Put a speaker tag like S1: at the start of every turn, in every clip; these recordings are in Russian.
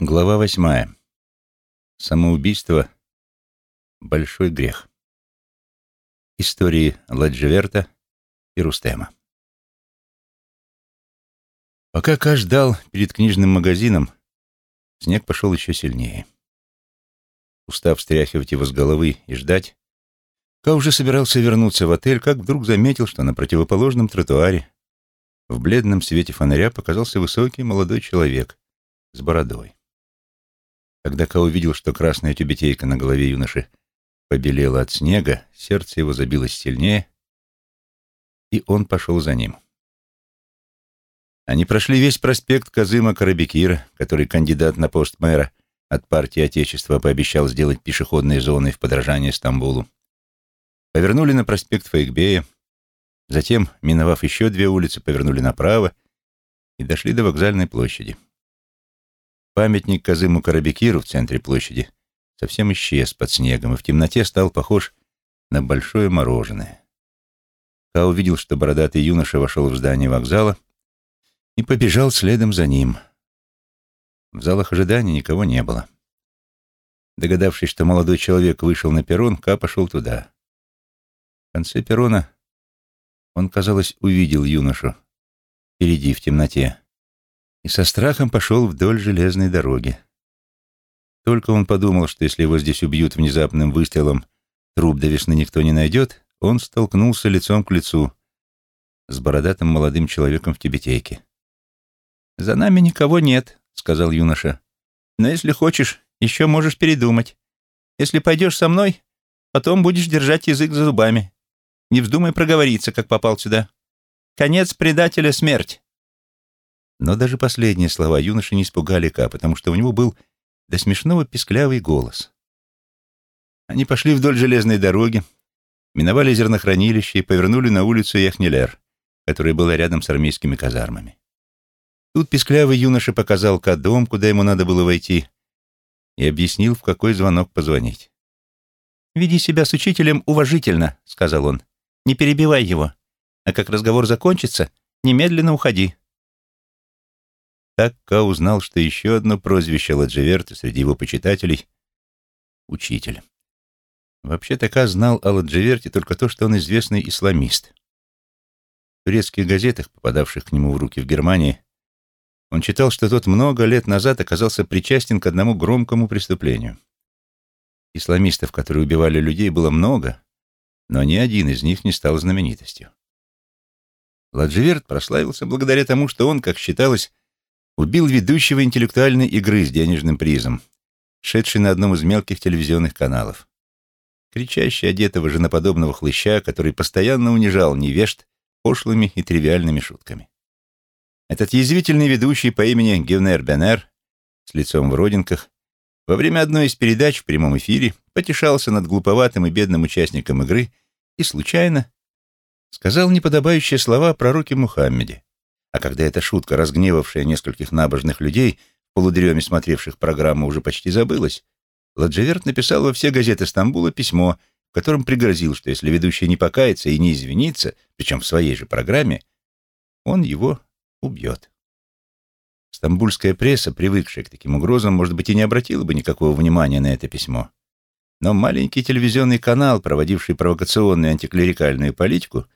S1: Глава восьмая. Самоубийство — большой грех. Истории Ладжеверта и Рустема. Пока Ка ждал перед книжным магазином, снег пошел еще сильнее. Устав стряхивать его с головы и ждать, Ка уже собирался вернуться в отель, как вдруг заметил, что на противоположном тротуаре в бледном свете фонаря показался высокий молодой человек с бородой. Когда Ка увидел, что красная тюбетейка на голове юноши побелела от снега, сердце его забилось сильнее, и он пошел за ним. Они прошли весь проспект Казыма Карабекира, который кандидат на пост мэра от партии Отечества пообещал сделать пешеходной зоной в подражание Стамбулу. Повернули на проспект Фейкбея, затем, миновав еще две улицы, повернули направо и дошли до вокзальной площади. Памятник Казыму Карабекиру в центре площади совсем исчез под снегом и в темноте стал похож на большое мороженое. Ка увидел, что бородатый юноша вошел в здание вокзала и побежал следом за ним. В залах ожидания никого не было. Догадавшись, что молодой человек вышел на перрон, Ка пошел туда. В конце перрона он, казалось, увидел юношу впереди в темноте и со страхом пошел вдоль железной дороги. Только он подумал, что если его здесь убьют внезапным выстрелом, труп до весны никто не найдет, он столкнулся лицом к лицу с бородатым молодым человеком в тибетейке. «За нами никого нет», — сказал юноша. «Но если хочешь, еще можешь передумать. Если пойдешь со мной, потом будешь держать язык за зубами. Не вздумай проговориться, как попал сюда. Конец предателя — смерть». Но даже последние слова юноши не испугали Ка, потому что у него был до смешного писклявый голос. Они пошли вдоль железной дороги, миновали зернохранилище и повернули на улицу Яхнелер, которая была рядом с армейскими казармами. Тут писклявый юноша показал Ка дом, куда ему надо было войти, и объяснил, в какой звонок позвонить. «Веди себя с учителем уважительно», — сказал он. «Не перебивай его. А как разговор закончится, немедленно уходи». Так Ка узнал, что еще одно прозвище Ладжеверта среди его почитателей — учитель. Вообще-то Ка знал о Ладжеверте только то, что он известный исламист. В турецких газетах, попадавших к нему в руки в Германии, он читал, что тот много лет назад оказался причастен к одному громкому преступлению. Исламистов, которые убивали людей, было много, но ни один из них не стал знаменитостью. Ладжеверт прославился благодаря тому, что он, как считалось, убил ведущего интеллектуальной игры с денежным призом, шедший на одном из мелких телевизионных каналов. Кричащий одетого женоподобного хлыща, который постоянно унижал невежд пошлыми и тривиальными шутками. Этот язвительный ведущий по имени Гевнер Бенер с лицом в родинках во время одной из передач в прямом эфире потешался над глуповатым и бедным участником игры и случайно сказал неподобающие слова пророке Мухаммеде, а когда эта шутка, разгневавшая нескольких набожных людей, в полудреме смотревших программу, уже почти забылась, Ладжеверт написал во все газеты Стамбула письмо, в котором пригрозил, что если ведущий не покается и не извинится, причем в своей же программе, он его убьет. Стамбульская пресса, привыкшая к таким угрозам, может быть, и не обратила бы никакого внимания на это письмо. Но маленький телевизионный канал, проводивший провокационную антиклерикальную политику,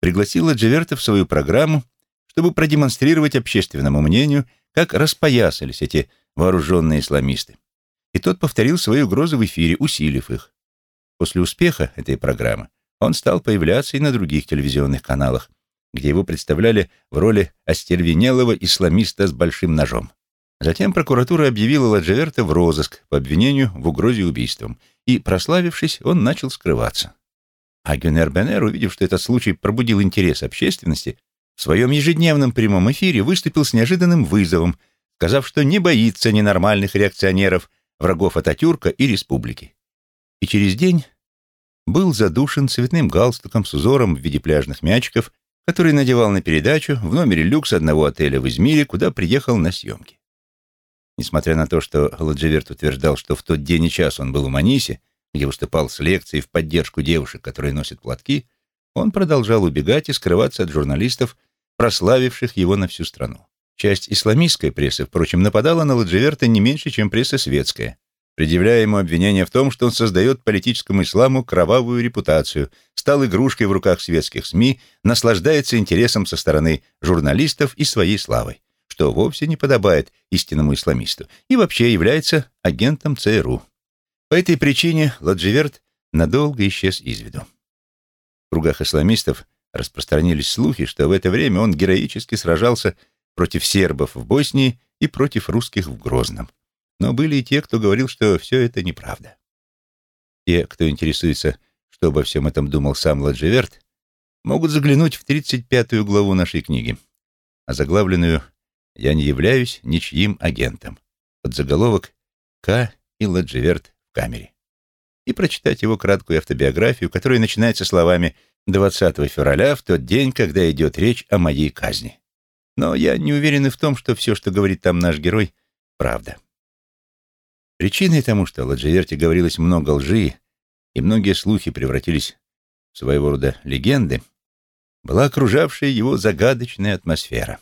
S1: пригласил Ладжеверта в свою программу чтобы продемонстрировать общественному мнению, как распоясались эти вооруженные исламисты. И тот повторил свои угрозы в эфире, усилив их. После успеха этой программы он стал появляться и на других телевизионных каналах, где его представляли в роли остервенелого исламиста с большим ножом. Затем прокуратура объявила Ладжеверта в розыск по обвинению в угрозе убийством, и, прославившись, он начал скрываться. А Гюнер Бенер, увидев, что этот случай пробудил интерес общественности, в своем ежедневном прямом эфире выступил с неожиданным вызовом, сказав, что не боится ненормальных реакционеров, врагов Ататюрка и республики. И через день был задушен цветным галстуком с узором в виде пляжных мячиков, который надевал на передачу в номере люкс одного отеля в Измире, куда приехал на съемки. Несмотря на то, что Ладжеверт утверждал, что в тот день и час он был в Манисе, где выступал с лекцией в поддержку девушек, которые носят платки, он продолжал убегать и скрываться от журналистов, прославивших его на всю страну. Часть исламистской прессы, впрочем, нападала на Ладживерта не меньше, чем пресса светская, предъявляя ему обвинение в том, что он создает политическому исламу кровавую репутацию, стал игрушкой в руках светских СМИ, наслаждается интересом со стороны журналистов и своей славой, что вовсе не подобает истинному исламисту, и вообще является агентом ЦРУ. По этой причине Ладживерт надолго исчез из виду. В кругах исламистов распространились слухи, что в это время он героически сражался против сербов в Боснии и против русских в Грозном. Но были и те, кто говорил, что все это неправда. Те, кто интересуется, что обо всем этом думал сам Ладживерт, могут заглянуть в 35-ю главу нашей книги, озаглавленную «Я не являюсь ничьим агентом», под заголовок «К. и Ладживерт в камере», и прочитать его краткую автобиографию, которая начинается словами «20 февраля, в тот день, когда идет речь о моей казни». Но я не уверен в том, что все, что говорит там наш герой, правда. Причиной тому, что о Ладживерте говорилось много лжи, и многие слухи превратились в своего рода легенды, была окружавшая его загадочная атмосфера.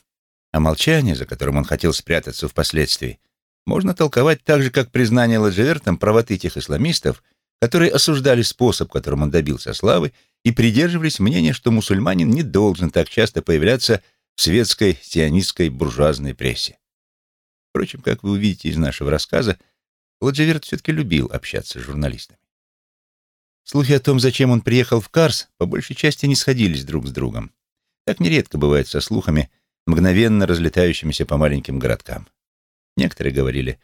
S1: А молчание, за которым он хотел спрятаться впоследствии, можно толковать так же, как признание Ладживертом правоты тех исламистов, которые осуждали способ, которым он добился славы, и придерживались мнения, что мусульманин не должен так часто появляться в светской сионистской буржуазной прессе. Впрочем, как вы увидите из нашего рассказа, Ладжеверт все-таки любил общаться с журналистами. Слухи о том, зачем он приехал в Карс, по большей части не сходились друг с другом. Так нередко бывает со слухами, мгновенно разлетающимися по маленьким городкам. Некоторые говорили,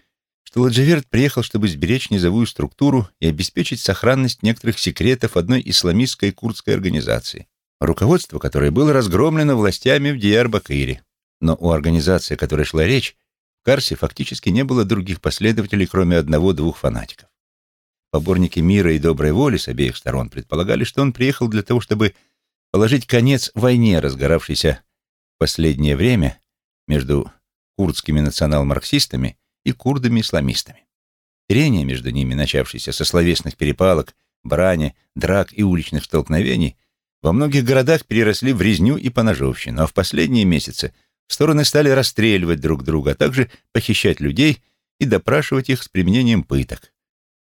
S1: что Ладжеверт приехал, чтобы сберечь низовую структуру и обеспечить сохранность некоторых секретов одной исламистской курдской организации, руководство которой было разгромлено властями в Диар-Бакыре. Но у организации, о которой шла речь, в Карсе фактически не было других последователей, кроме одного-двух фанатиков. Поборники мира и доброй воли с обеих сторон предполагали, что он приехал для того, чтобы положить конец войне, разгоравшейся в последнее время между курдскими национал-марксистами и курдами-исламистами. Трения между ними, начавшиеся со словесных перепалок, брани, драк и уличных столкновений, во многих городах переросли в резню и поножовщину, а в последние месяцы стороны стали расстреливать друг друга, а также похищать людей и допрашивать их с применением пыток.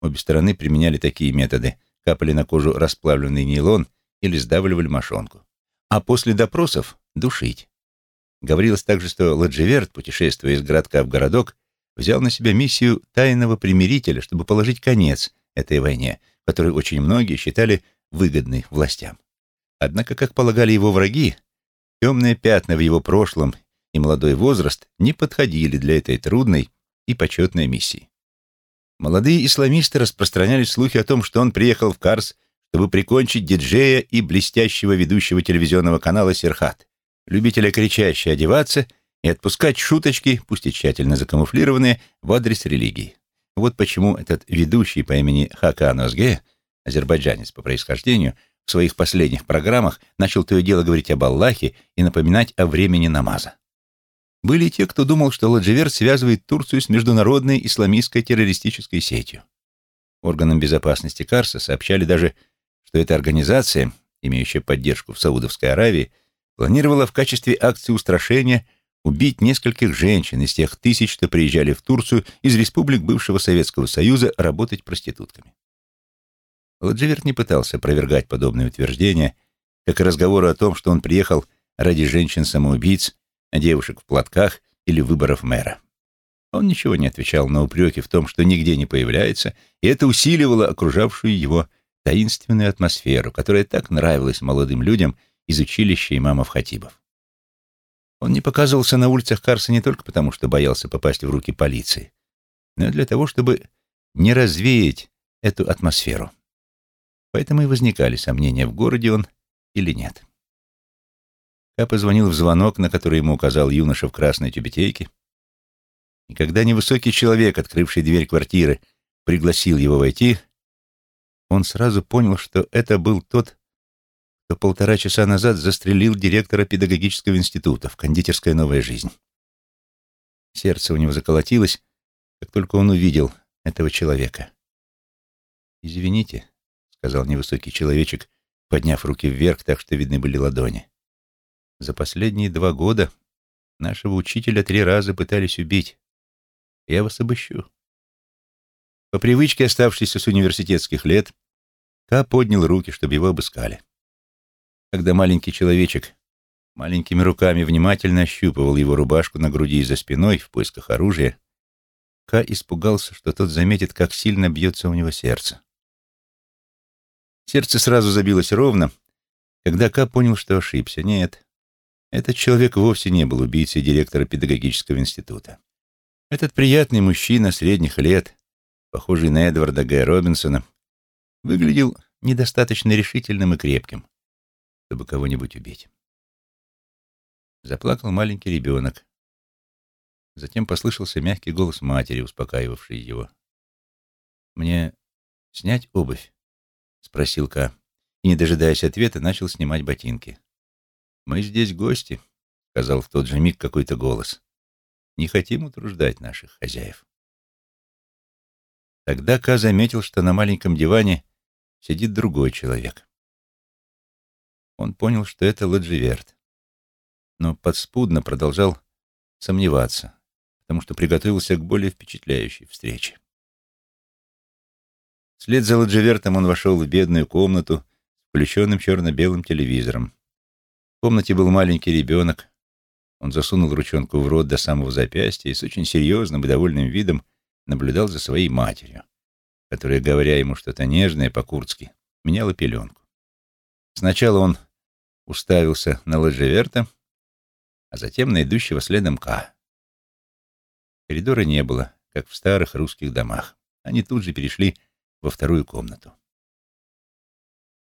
S1: Обе стороны применяли такие методы, капали на кожу расплавленный нейлон или сдавливали мошонку. А после допросов — душить. Говорилось также, что Ладживерт, путешествуя из городка в городок, взял на себя миссию тайного примирителя, чтобы положить конец этой войне, которую очень многие считали выгодной властям. Однако, как полагали его враги, темные пятна в его прошлом и молодой возраст не подходили для этой трудной и почетной миссии. Молодые исламисты распространяли слухи о том, что он приехал в Карс, чтобы прикончить диджея и блестящего ведущего телевизионного канала «Серхат», любителя кричаще одеваться и отпускать шуточки, пусть и тщательно закамуфлированные, в адрес религии. Вот почему этот ведущий по имени Хакан Озге, азербайджанец по происхождению, в своих последних программах начал то и дело говорить об Аллахе и напоминать о времени намаза. Были те, кто думал, что Ладживер связывает Турцию с международной исламистской террористической сетью. Органам безопасности Карса сообщали даже, что эта организация, имеющая поддержку в Саудовской Аравии, планировала в качестве акции устрашения убить нескольких женщин из тех тысяч, что приезжали в Турцию из республик бывшего Советского Союза работать проститутками. Ладживерт не пытался опровергать подобные утверждения, как и разговоры о том, что он приехал ради женщин-самоубийц, девушек в платках или выборов мэра. Он ничего не отвечал на упреки в том, что нигде не появляется, и это усиливало окружавшую его таинственную атмосферу, которая так нравилась молодым людям из училища имамов-хатибов. Он не показывался на улицах Карса не только потому, что боялся попасть в руки полиции, но и для того, чтобы не развеять эту атмосферу. Поэтому и возникали сомнения, в городе он или нет. Я позвонил в звонок, на который ему указал юноша в красной тюбетейке. И когда невысокий человек, открывший дверь квартиры, пригласил его войти, он сразу понял, что это был тот, кто полтора часа назад застрелил директора педагогического института в кондитерская «Новая жизнь». Сердце у него заколотилось, как только он увидел этого человека. «Извините», сказал невысокий человечек, подняв руки вверх, так что видны были ладони. За последние два года Нашего учителя три раза пытались убить. Я вас обыщу. По привычке, оставшейся с университетских лет, Ка поднял руки, чтобы его обыскали. Когда маленький человечек маленькими руками внимательно ощупывал его рубашку на груди и за спиной в поисках оружия, Ка испугался, что тот заметит, как сильно бьется у него сердце. Сердце сразу забилось ровно, когда Ка понял, что ошибся. Нет, этот человек вовсе не был убийцей директора педагогического института. Этот приятный мужчина средних лет, похожий на Эдварда Г. Робинсона, выглядел недостаточно решительным и крепким, чтобы кого-нибудь убить. Заплакал маленький ребенок. Затем послышался мягкий голос матери, успокаивавший его. «Мне снять обувь?» — спросил Ка, и, не дожидаясь ответа, начал снимать ботинки. «Мы здесь гости», — сказал в тот же миг какой-то голос. «Не хотим утруждать наших хозяев». Тогда Ка заметил, что на маленьком диване сидит другой человек. Он понял, что это Ладживерт, но подспудно продолжал сомневаться потому что приготовился к более впечатляющей встрече. Вслед за Ладжевертом он вошел в бедную комнату с включенным черно-белым телевизором. В комнате был маленький ребенок. Он засунул ручонку в рот до самого запястья и с очень серьезным и довольным видом наблюдал за своей матерью, которая, говоря ему что-то нежное по-курдски, меняла пеленку. Сначала он уставился на Ладжеверта, а затем на идущего следом Ка. Коридора не было, как в старых русских домах. Они тут же перешли во вторую комнату.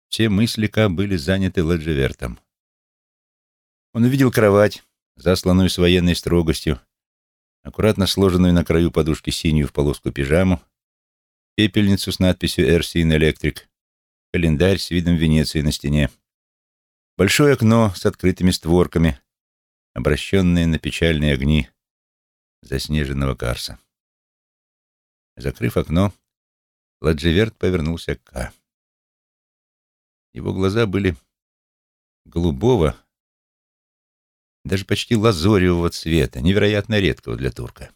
S1: Все мысли Ка были заняты Ладжевертом. Он увидел кровать, засланную с военной строгостью, аккуратно сложенную на краю подушки синюю в полоску пижаму, пепельницу с надписью «Эрсин Электрик», календарь с видом Венеции на стене, большое окно с открытыми створками, обращенные на печальные огни заснеженного Карса. Закрыв окно, Ладжеверт повернулся к Ка. Его глаза были голубого, даже почти лазоревого цвета, невероятно редкого для турка.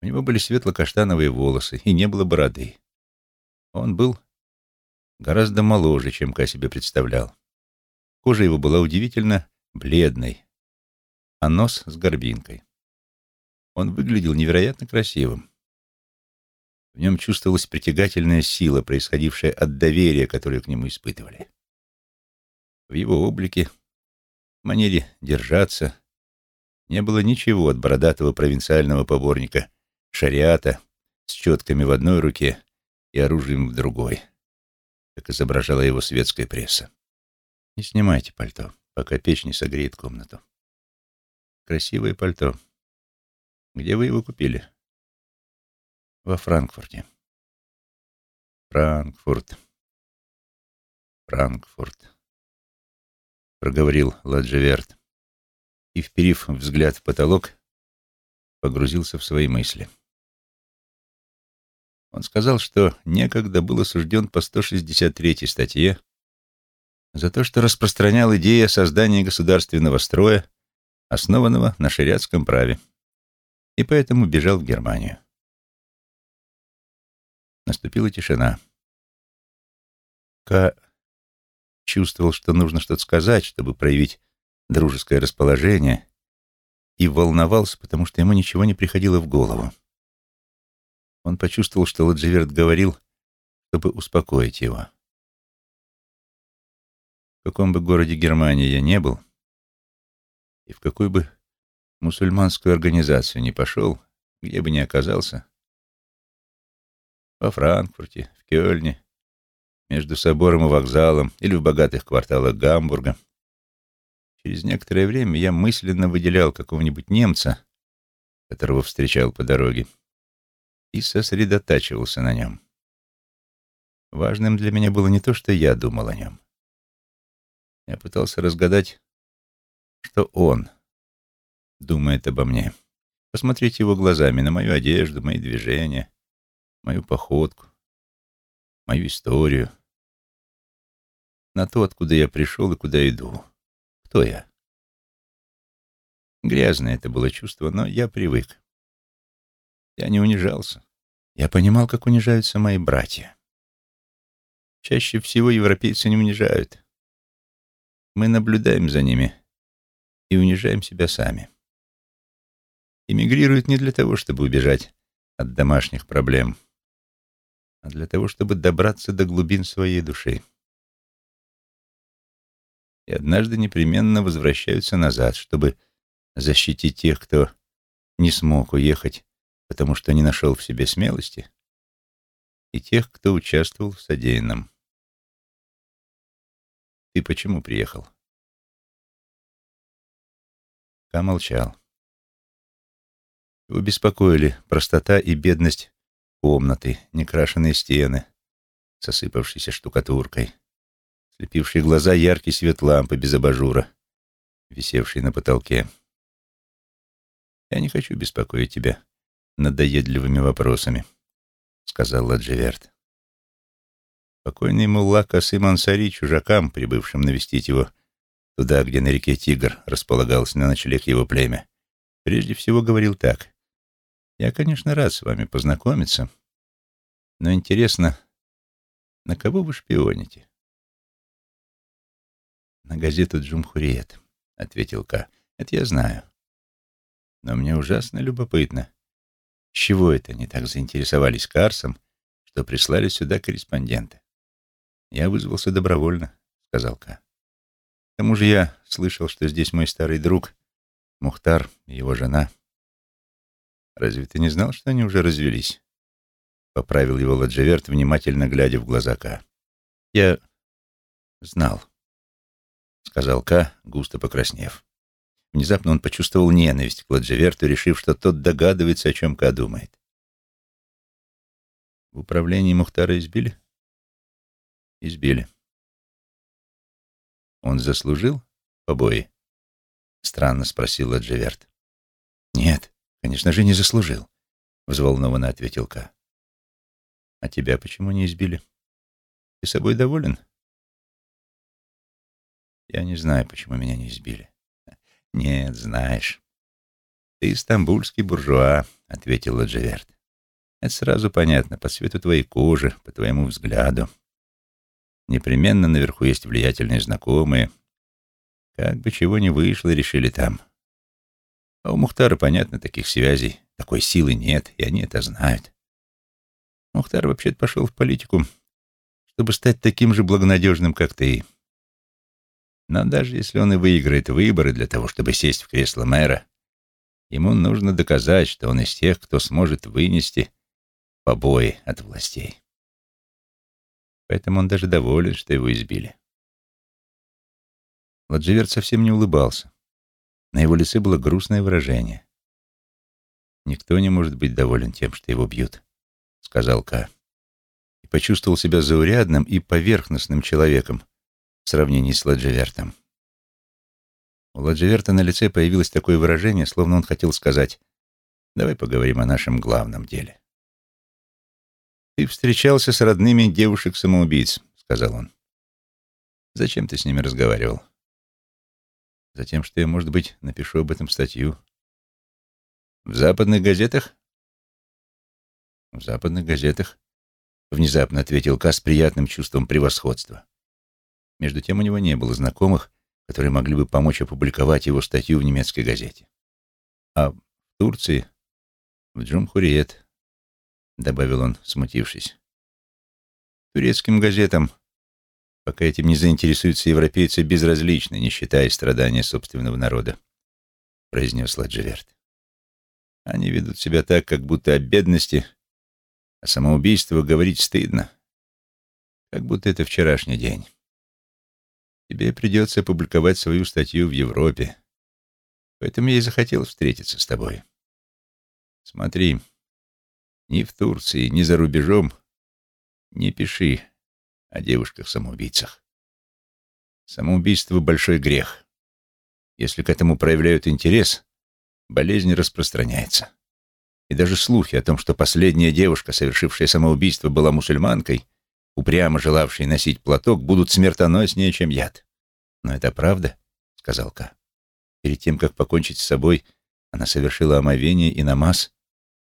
S1: У него были светло-каштановые волосы, и не было бороды. Он был гораздо моложе, чем Ка себе представлял. Кожа его была удивительно бледной, а нос с горбинкой. Он выглядел невероятно красивым. В нем чувствовалась притягательная сила, происходившая от доверия, которое к нему испытывали. В его облике, манере держаться, не было ничего от бородатого провинциального поборника, шариата, с четками в одной руке и оружием в другой, как изображала его светская пресса. Не снимайте пальто, пока печь не согреет комнату. Красивое пальто, где вы его купили? Во Франкфурте. Франкфурт. Франкфурт. Проговорил Ладжеверт и, вперив взгляд в потолок, погрузился в свои мысли. Он сказал, что некогда был осужден по 163 статье за то, что распространял идеи о создании государственного строя, основанного на шариатском праве и поэтому бежал в Германию. Наступила тишина. Ка чувствовал, что нужно что-то сказать, чтобы проявить дружеское расположение, и волновался, потому что ему ничего не приходило в голову. Он почувствовал, что Ладживерт говорил, чтобы успокоить его. В каком бы городе Германии я не был, и в какой бы мусульманскую организацию не пошел, где бы ни оказался, во Франкфурте, в Кёльне, между собором и вокзалом или в богатых кварталах Гамбурга. Через некоторое время я мысленно выделял какого-нибудь немца, которого встречал по дороге, и сосредотачивался на нем. Важным для меня было не то, что я думал о нем. Я пытался разгадать, что он — думает обо мне. Посмотрите его глазами на мою одежду, мои движения, мою походку, мою историю, на то, откуда я пришел и куда иду. Кто я? Грязное это было чувство, но я привык. Я не унижался. Я понимал, как унижаются мои братья. Чаще всего европейцы не унижают. Мы наблюдаем за ними и унижаем себя сами. Эмигрируют не для того, чтобы убежать от домашних проблем, а для того, чтобы добраться до глубин своей души. И однажды непременно возвращаются назад, чтобы защитить тех, кто не смог уехать, потому что не нашел в себе смелости, и тех, кто участвовал в содеянном. Ты почему приехал? Ка молчал. Его беспокоили простота и бедность комнаты, некрашенные стены с осыпавшейся штукатуркой, слепившие глаза яркий свет лампы без абажура, висевший на потолке. «Я не хочу беспокоить тебя надоедливыми вопросами», — сказал Ладжеверт. Покойный мулла Касым Ансари чужакам, прибывшим навестить его туда, где на реке Тигр располагалось на ночлег его племя, прежде всего говорил так. Я, конечно, рад с вами познакомиться, но интересно, на кого вы шпионите? На газету «Джумхуриет», — ответил Ка. Это я знаю. Но мне ужасно любопытно, чего это они так заинтересовались Карсом, что прислали сюда корреспондента. Я вызвался добровольно, — сказал Ка. К тому же я слышал, что здесь мой старый друг, Мухтар и его жена — Разве ты не знал, что они уже развелись? Поправил его Ладжеверт, внимательно глядя в глаза Ка. Я знал, сказал Ка, густо покраснев. Внезапно он почувствовал ненависть к Ладжеверту, решив, что тот догадывается, о чем Ка думает. В управлении Мухтара избили? Избили. Он заслужил побои? Странно спросил Ладжеверт. Нет, Конечно же, не заслужил, взволнованно ответил Ка. А тебя почему не избили? Ты собой доволен? Я не знаю, почему меня не избили. Нет, знаешь. Ты стамбульский буржуа, ответил Ладжеверт. Это сразу понятно по цвету твоей кожи, по твоему взгляду. Непременно наверху есть влиятельные знакомые. Как бы чего ни вышло, решили там. А у Мухтара, понятно, таких связей, такой силы нет, и они это знают. Мухтар вообще-то пошел в политику, чтобы стать таким же благонадежным, как ты. Но даже если он и выиграет выборы для того, чтобы сесть в кресло мэра, ему нужно доказать, что он из тех, кто сможет вынести побои от властей. Поэтому он даже доволен, что его избили. Ладживерт совсем не улыбался. На его лице было грустное выражение. «Никто не может быть доволен тем, что его бьют», — сказал Ка. И почувствовал себя заурядным и поверхностным человеком в сравнении с Ладжевертом. У Ладжеверта на лице появилось такое выражение, словно он хотел сказать «Давай поговорим о нашем главном деле». «Ты встречался с родными девушек-самоубийц», — сказал он. «Зачем ты с ними разговаривал?» Затем, что я, может быть, напишу об этом статью. В западных газетах? В западных газетах, внезапно ответил Ка с приятным чувством превосходства. Между тем у него не было знакомых, которые могли бы помочь опубликовать его статью в немецкой газете. А в Турции, в Джумхуриет, добавил он, смутившись. Турецким газетам пока этим не заинтересуются европейцы, безразличны, не считая страдания собственного народа», — произнес Ладжеверт. «Они ведут себя так, как будто о бедности, о самоубийстве говорить стыдно, как будто это вчерашний день. Тебе придется опубликовать свою статью в Европе, поэтому я и захотел встретиться с тобой. Смотри, ни в Турции, ни за рубежом не пиши о девушках-самоубийцах. Самоубийство — большой грех. Если к этому проявляют интерес, болезнь распространяется. И даже слухи о том, что последняя девушка, совершившая самоубийство, была мусульманкой, упрямо желавшей носить платок, будут смертоноснее, чем яд. «Но это правда?» — сказал Ка. Перед тем, как покончить с собой, она совершила омовение и намаз.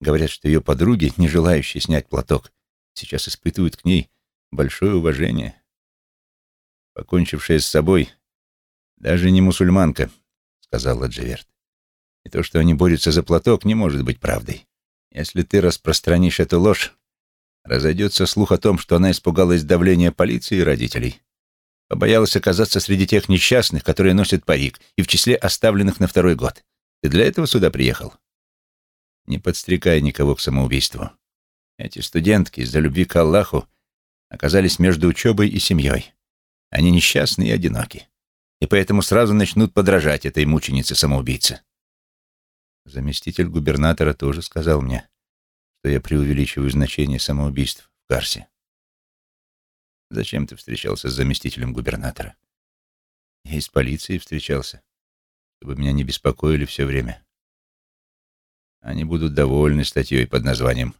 S1: Говорят, что ее подруги, не желающие снять платок, сейчас испытывают к ней большое уважение. Покончившая с собой, даже не мусульманка, сказала Джеверт. И то, что они борются за платок, не может быть правдой. Если ты распространишь эту ложь, разойдется слух о том, что она испугалась давления полиции и родителей. Побоялась оказаться среди тех несчастных, которые носят парик, и в числе оставленных на второй год. Ты для этого сюда приехал? Не подстрекай никого к самоубийству. Эти студентки из-за любви к Аллаху оказались между учебой и семьей. Они несчастны и одиноки. И поэтому сразу начнут подражать этой мученице-самоубийце. Заместитель губернатора тоже сказал мне, что я преувеличиваю значение самоубийств в Карсе. Зачем ты встречался с заместителем губернатора? Я из полиции встречался, чтобы меня не беспокоили все время. Они будут довольны статьей под названием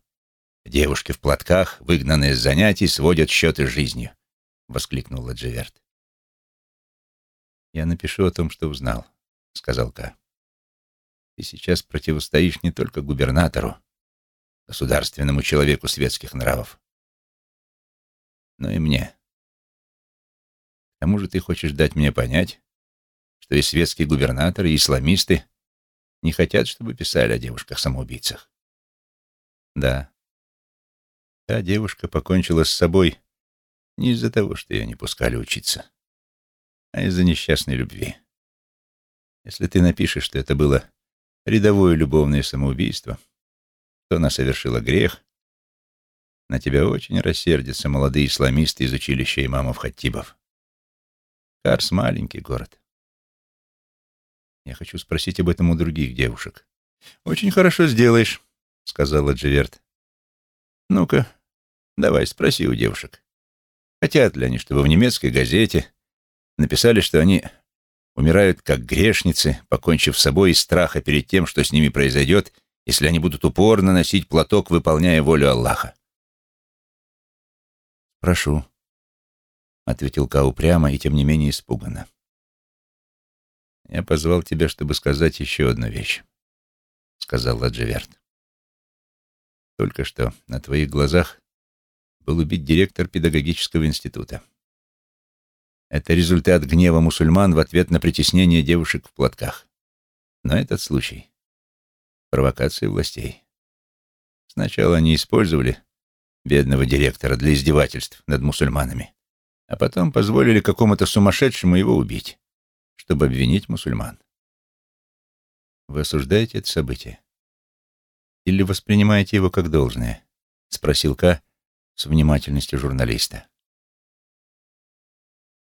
S1: «Девушки в платках, выгнанные с занятий, сводят счеты с жизнью», — воскликнул Ладживерт. «Я напишу о том, что узнал», — сказал Ка. «Ты сейчас противостоишь не только губернатору, государственному человеку светских нравов, но и мне. К тому же ты хочешь дать мне понять, что и светские губернаторы, и исламисты не хотят, чтобы писали о девушках-самоубийцах. Да, та девушка покончила с собой не из-за того, что ее не пускали учиться, а из-за несчастной любви. Если ты напишешь, что это было рядовое любовное самоубийство, то она совершила грех, на тебя очень рассердятся молодые исламисты из училища имамов Хаттибов. Карс — маленький город. Я хочу спросить об этом у других девушек. Очень хорошо сделаешь, — сказала Дживерт. Ну-ка, давай, спроси у девушек. Хотят ли они, чтобы в немецкой газете написали, что они умирают как грешницы, покончив с собой из страха перед тем, что с ними произойдет, если они будут упорно носить платок, выполняя волю Аллаха. «Прошу», — ответил Кау прямо и тем не менее испуганно. «Я позвал тебя, чтобы сказать еще одну вещь», — сказал Ладживерт. «Только что на твоих глазах был убит директор педагогического института. Это результат гнева мусульман в ответ на притеснение девушек в платках. Но этот случай — провокация властей. Сначала они использовали бедного директора для издевательств над мусульманами, а потом позволили какому-то сумасшедшему его убить, чтобы обвинить мусульман. Вы осуждаете это событие? Или воспринимаете его как должное? Спросил Ка с внимательностью журналиста.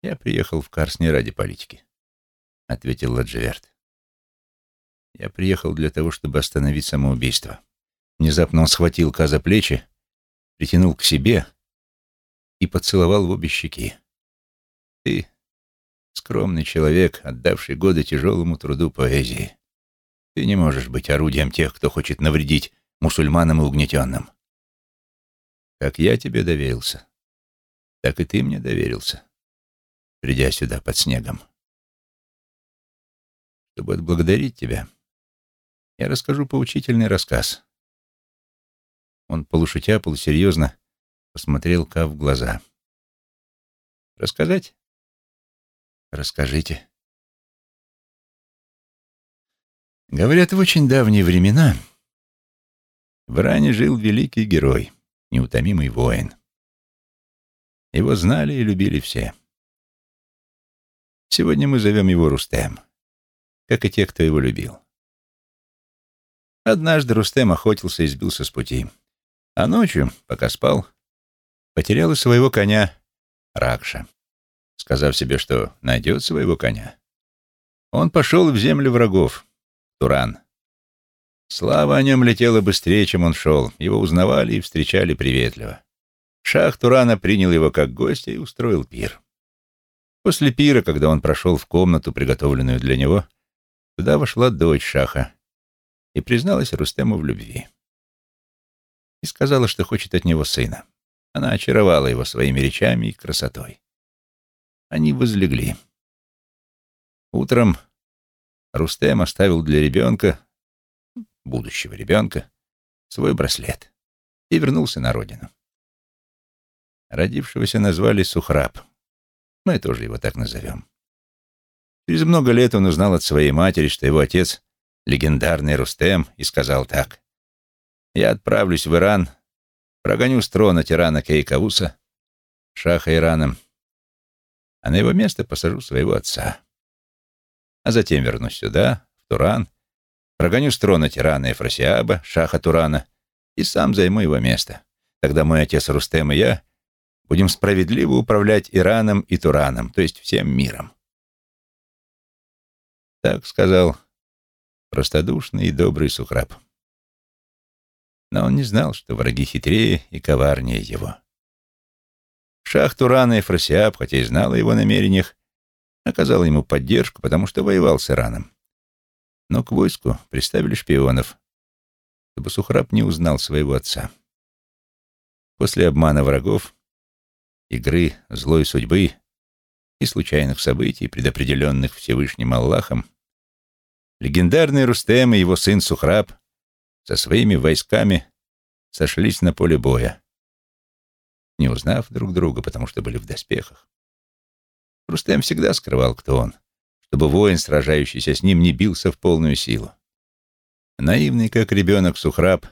S1: Я приехал в Карс не ради политики, ответил Ладжеверт. Я приехал для того, чтобы остановить самоубийство. Внезапно он схватил Ка за плечи притянул к себе и поцеловал в обе щеки. Ты скромный человек, отдавший годы тяжелому труду поэзии. Ты не можешь быть орудием тех, кто хочет навредить мусульманам и угнетенным. Как я тебе доверился, так и ты мне доверился, придя сюда под снегом. Чтобы отблагодарить тебя, я расскажу поучительный рассказ. Он полушутя, полусерьезно посмотрел Ка в глаза. «Рассказать?» «Расскажите». Говорят, в очень давние времена в Иране жил великий герой, неутомимый воин. Его знали и любили все. Сегодня мы зовем его Рустем, как и те, кто его любил. Однажды Рустем охотился и сбился с пути. А ночью, пока спал, потерял из своего коня Ракша. Сказав себе, что найдет своего коня, он пошел в землю врагов, Туран. Слава о нем летела быстрее, чем он шел. Его узнавали и встречали приветливо. Шах Турана принял его как гостя и устроил пир. После пира, когда он прошел в комнату, приготовленную для него, туда вошла дочь Шаха и призналась Рустему в любви и сказала, что хочет от него сына. Она очаровала его своими речами и красотой. Они возлегли. Утром Рустем оставил для ребенка, будущего ребенка, свой браслет и вернулся на родину. Родившегося назвали Сухраб. Мы тоже его так назовем. Через много лет он узнал от своей матери, что его отец — легендарный Рустем, и сказал так. «Я отправлюсь в Иран, прогоню с трона тирана Кейкавуса, шаха Ираном, а на его место посажу своего отца. А затем вернусь сюда, в Туран, прогоню с трона тирана Ефросиаба, шаха Турана, и сам займу его место. Тогда мой отец Рустем и я будем справедливо управлять Ираном и Тураном, то есть всем миром. Так сказал простодушный и добрый Сухраб. Но он не знал, что враги хитрее и коварнее его. Шах Турана и Фросиаб, хотя и знал о его намерениях, оказал ему поддержку, потому что воевал с Ираном. Но к войску приставили шпионов, чтобы Сухраб не узнал своего отца. После обмана врагов, игры злой судьбы и случайных событий, предопределенных Всевышним Аллахом, легендарный Рустем и его сын Сухраб со своими войсками сошлись на поле боя, не узнав друг друга, потому что были в доспехах. Рустем всегда скрывал, кто он, чтобы воин, сражающийся с ним, не бился в полную силу. Наивный, как ребенок Сухраб,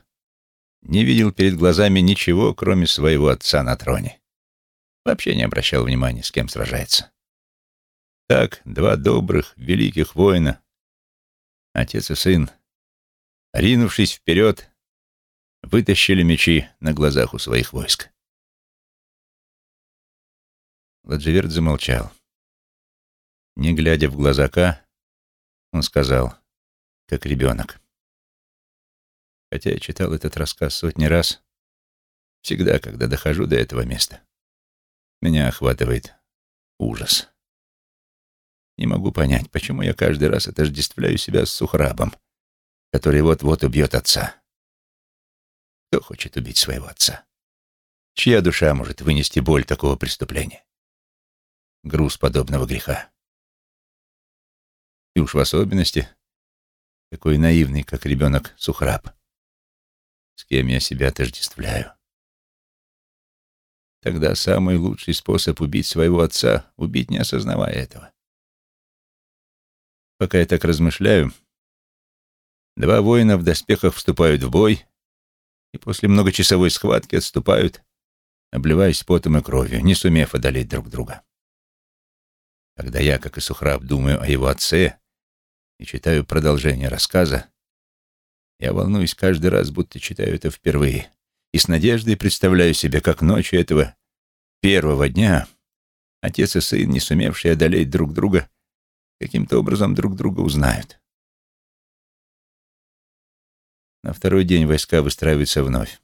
S1: не видел перед глазами ничего, кроме своего отца на троне. Вообще не обращал внимания, с кем сражается. Так два добрых, великих воина, отец и сын, ринувшись вперед, вытащили мечи на глазах у своих войск. Ладживерт замолчал. Не глядя в глаза Ка, он сказал, как ребенок. Хотя я читал этот рассказ сотни раз, всегда, когда дохожу до этого места, меня охватывает ужас. Не могу понять, почему я каждый раз отождествляю себя с Сухрабом, который вот-вот убьет отца. Кто хочет убить своего отца? Чья душа может вынести боль такого преступления? Груз подобного греха. И уж в особенности такой наивный, как ребенок Сухраб, с кем я себя отождествляю. Тогда самый лучший способ убить своего отца — убить, не осознавая этого. Пока я так размышляю, два воина в доспехах вступают в бой и после многочасовой схватки отступают, обливаясь потом и кровью, не сумев одолеть друг друга. Когда я, как и Сухраб, думаю о его отце и читаю продолжение рассказа, я волнуюсь каждый раз, будто читаю это впервые, и с надеждой представляю себе, как ночью этого первого дня отец и сын, не сумевшие одолеть друг друга, каким-то образом друг друга узнают. На второй день войска выстраиваются вновь.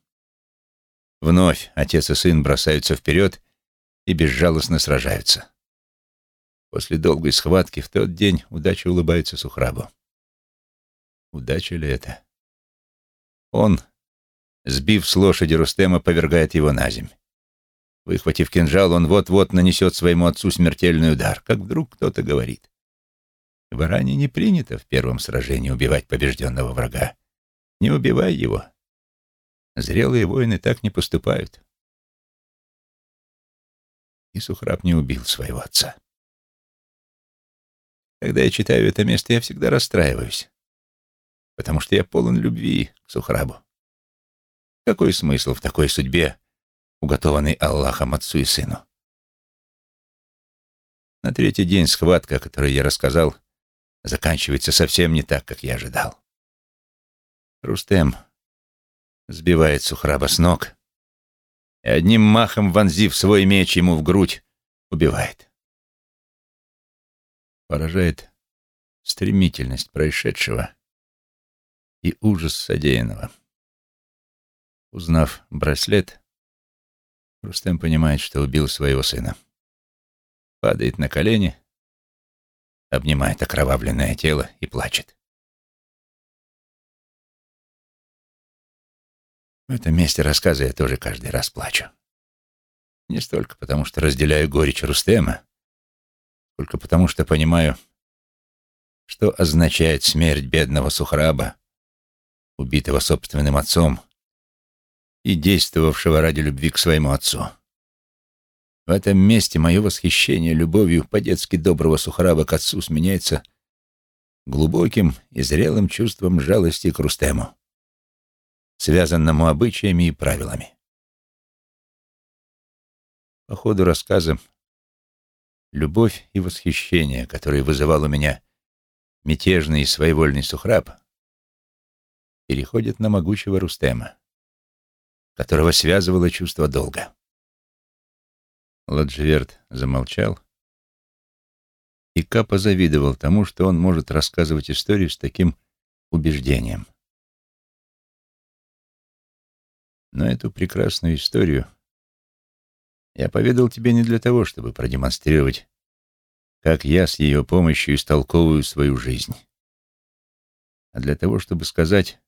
S1: Вновь отец и сын бросаются вперед и безжалостно сражаются. После долгой схватки в тот день удача улыбается Сухрабу. Удача ли это? Он, сбив с лошади Рустема, повергает его на земь. Выхватив кинжал, он вот-вот нанесет своему отцу смертельный удар, как вдруг кто-то говорит. В Иране не принято в первом сражении убивать побежденного врага. Не убивай его. Зрелые воины так не поступают. И Сухраб не убил своего отца. Когда я читаю это место, я всегда расстраиваюсь, потому что я полон любви к Сухрабу. Какой смысл в такой судьбе, уготованной Аллахом отцу и сыну? На третий день схватка, о которой я рассказал, заканчивается совсем не так, как я ожидал. Рустем сбивает Сухраба с ног и одним махом, вонзив свой меч ему в грудь, убивает поражает стремительность происшедшего и ужас содеянного. Узнав браслет, Рустем понимает, что убил своего сына. Падает на колени, обнимает окровавленное тело и плачет. В этом месте рассказа я тоже каждый раз плачу. Не столько потому, что разделяю горечь Рустема, только потому что понимаю, что означает смерть бедного Сухраба, убитого собственным отцом и действовавшего ради любви к своему отцу. В этом месте мое восхищение любовью по-детски доброго Сухраба к отцу сменяется глубоким и зрелым чувством жалости к Рустему, связанному обычаями и правилами. По ходу рассказа любовь и восхищение, которые вызывал у меня мятежный и своевольный Сухраб, переходят на могучего Рустема, которого связывало чувство долга. Ладживерт замолчал, и Ка позавидовал тому, что он может рассказывать историю с таким убеждением. Но эту прекрасную историю я поведал тебе не для того, чтобы продемонстрировать, как я с ее помощью истолковываю свою жизнь, а для того, чтобы сказать,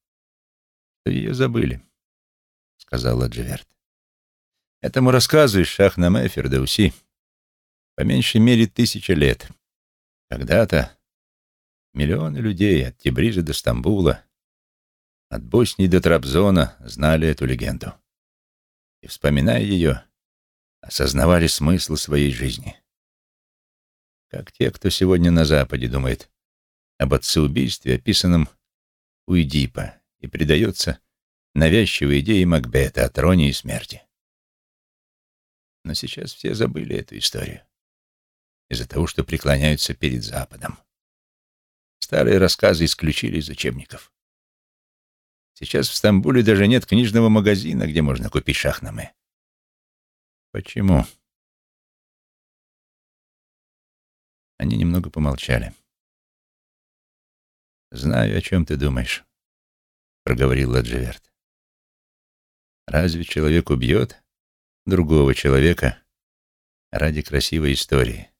S1: что ее забыли, — сказал Ладживерт. Этому рассказываешь Шахнаме Фердауси по меньшей мере тысяча лет. Когда-то миллионы людей от Тибриза до Стамбула, от Боснии до Трабзона знали эту легенду. И, вспоминая ее, осознавали смысл своей жизни. Как те, кто сегодня на Западе думает об отцеубийстве, описанном у Эдипа, и предается навязчивой идее Макбета о троне и смерти. Но сейчас все забыли эту историю. Из-за того, что преклоняются перед Западом. Старые рассказы исключили из учебников. Сейчас в Стамбуле даже нет книжного магазина, где можно купить шахнаме. Почему? Они немного помолчали. «Знаю, о чем ты думаешь», — проговорил Ладживерт. «Разве человек убьет другого человека ради красивой истории.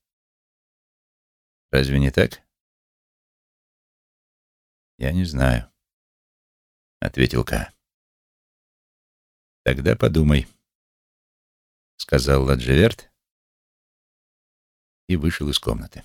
S1: Разве не так? Я не знаю, ответил Ка. Тогда подумай, сказал Ладжеверт и вышел из комнаты.